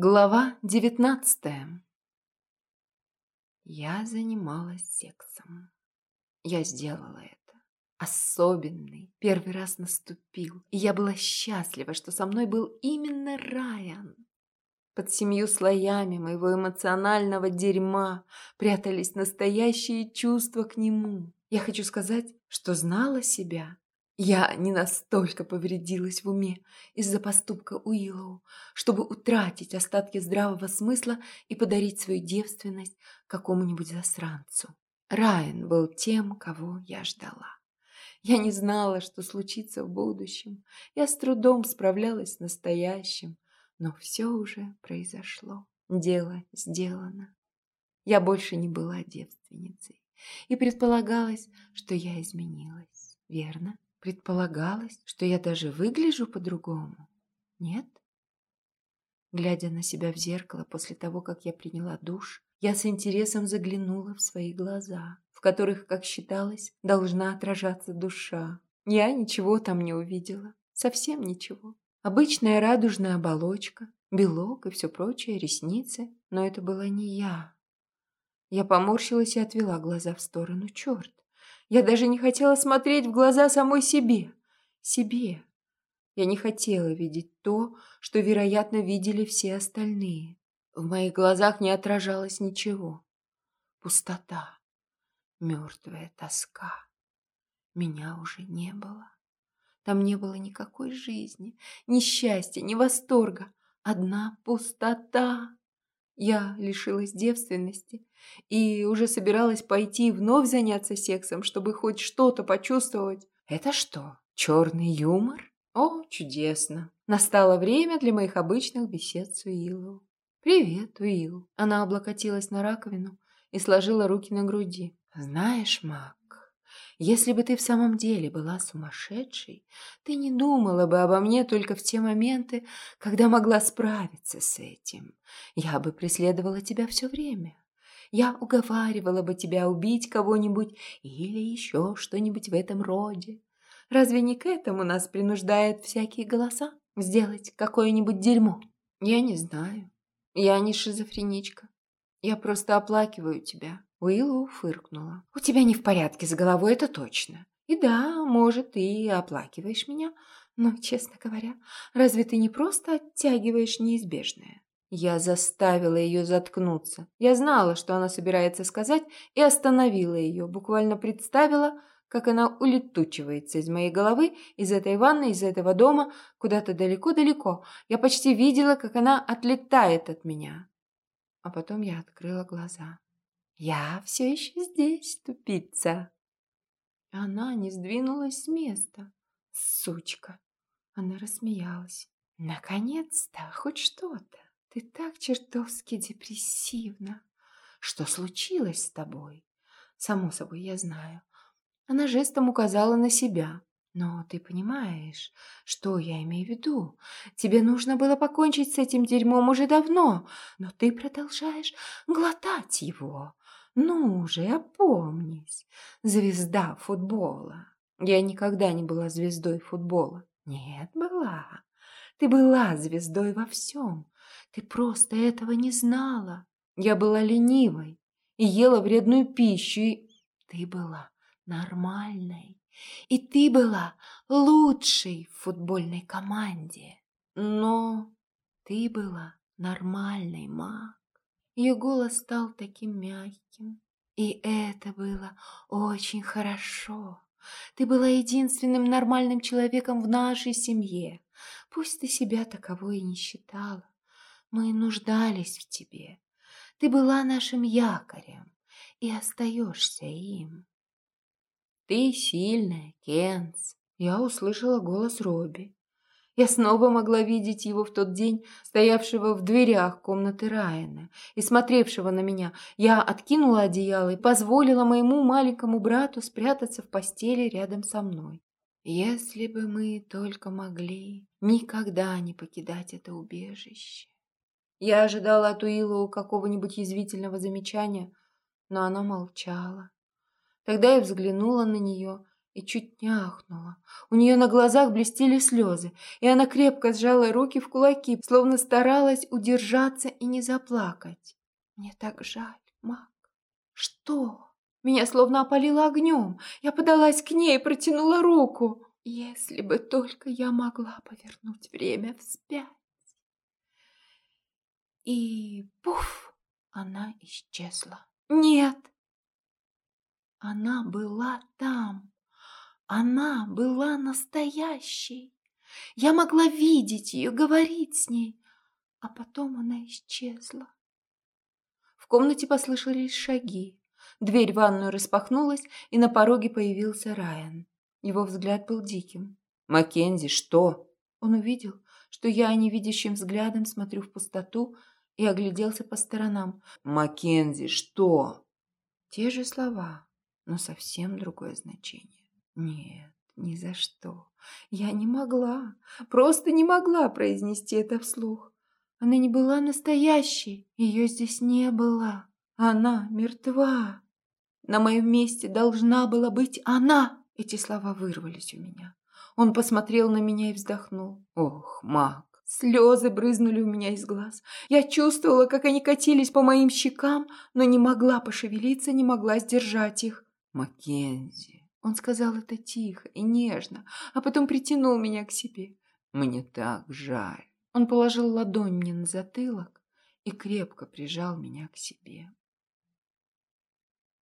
Глава девятнадцатая. Я занималась сексом. Я сделала это. Особенный. Первый раз наступил. И я была счастлива, что со мной был именно Райан. Под семью слоями моего эмоционального дерьма прятались настоящие чувства к нему. Я хочу сказать, что знала себя я не настолько повредилась в уме из-за поступка Уиллоу, чтобы утратить остатки здравого смысла и подарить свою девственность какому-нибудь засранцу. Райан был тем, кого я ждала. Я не знала, что случится в будущем. Я с трудом справлялась с настоящим, но все уже произошло. Дело сделано. Я больше не была девственницей, и предполагалось, что я изменилась, верно? Предполагалось, что я даже выгляжу по-другому. Нет? Глядя на себя в зеркало после того, как я приняла душ, я с интересом заглянула в свои глаза, в которых, как считалось, должна отражаться душа. Я ничего там не увидела. Совсем ничего. Обычная радужная оболочка, белок и все прочее, ресницы. Но это была не я. Я поморщилась и отвела глаза в сторону. Черт! Я даже не хотела смотреть в глаза самой себе. Себе. Я не хотела видеть то, что, вероятно, видели все остальные. В моих глазах не отражалось ничего. Пустота. Мертвая тоска. Меня уже не было. Там не было никакой жизни, ни счастья, ни восторга. Одна пустота. Я лишилась девственности и уже собиралась пойти вновь заняться сексом, чтобы хоть что-то почувствовать. Это что, черный юмор? О, чудесно. Настало время для моих обычных бесед с Уиллу. «Привет, Уилл». Она облокотилась на раковину и сложила руки на груди. «Знаешь, Мак, если бы ты в самом деле была сумасшедшей, ты не думала бы обо мне только в те моменты, когда могла справиться с этим. Я бы преследовала тебя все время. Я уговаривала бы тебя убить кого-нибудь или еще что-нибудь в этом роде. Разве не к этому нас принуждают всякие голоса? Сделать какое-нибудь дерьмо? Я не знаю. Я не шизофреничка. Я просто оплакиваю тебя. Уиллоу фыркнула. «У тебя не в порядке с головой, это точно. И да, может, ты оплакиваешь меня, но, честно говоря, разве ты не просто оттягиваешь неизбежное?» Я заставила ее заткнуться. Я знала, что она собирается сказать, и остановила ее, буквально представила, как она улетучивается из моей головы, из этой ванны, из этого дома, куда-то далеко-далеко. Я почти видела, как она отлетает от меня. А потом я открыла глаза. «Я все еще здесь, тупица!» Она не сдвинулась с места. Сучка! Она рассмеялась. «Наконец-то хоть что-то! Ты так чертовски депрессивна! Что случилось с тобой?» «Само собой, я знаю». Она жестом указала на себя. «Но ты понимаешь, что я имею в виду? Тебе нужно было покончить с этим дерьмом уже давно, но ты продолжаешь глотать его. Ну же, опомнись, звезда футбола. Я никогда не была звездой футбола. Нет, была. Ты была звездой во всем. Ты просто этого не знала. Я была ленивой и ела вредную пищу, и ты была нормальной. И ты была лучшей в футбольной команде. Но ты была нормальной, ма. Ее голос стал таким мягким. И это было очень хорошо. Ты была единственным нормальным человеком в нашей семье. Пусть ты себя таковой и не считала. Мы нуждались в тебе. Ты была нашим якорем и остаешься им. Ты сильная, Кенс. Я услышала голос Робби. Я снова могла видеть его в тот день, стоявшего в дверях комнаты Райана и смотревшего на меня. Я откинула одеяло и позволила моему маленькому брату спрятаться в постели рядом со мной. Если бы мы только могли никогда не покидать это убежище. Я ожидала от Уиллоу какого-нибудь язвительного замечания, но она молчала. Тогда я взглянула на нее и чуть не ахнула. У нее на глазах блестели слезы, и она крепко сжала руки в кулаки, словно старалась удержаться и не заплакать. «Мне так жаль, Мак. Что?» Меня словно опалило огнем. Я подалась к ней и протянула руку. Если бы только я могла повернуть время вспять. И пуф, она исчезла. Нет, она была там. Она была настоящей. Я могла видеть ее, говорить с ней, а потом она исчезла. В комнате послышались шаги. Дверь в ванную распахнулась, и на пороге появился Райан. Его взгляд был диким. «Маккензи, что?» Он увидел, что я невидящим взглядом смотрю в пустоту и огляделся по сторонам. «Маккензи, что?» Те же слова, но совсем другое значение. Нет, ни за что. Я не могла, просто не могла произнести это вслух. Она не была настоящей, ее здесь не было. Она мертва. На моем месте должна была быть она. Эти слова вырвались у меня. Он посмотрел на меня и вздохнул. Ох, маг. Слезы брызнули у меня из глаз. Я чувствовала, как они катились по моим щекам, но не могла пошевелиться, не могла сдержать их. Маккензи. Он сказал это тихо и нежно, а потом притянул меня к себе. Мне так жаль. Он положил ладонь мне на затылок и крепко прижал меня к себе.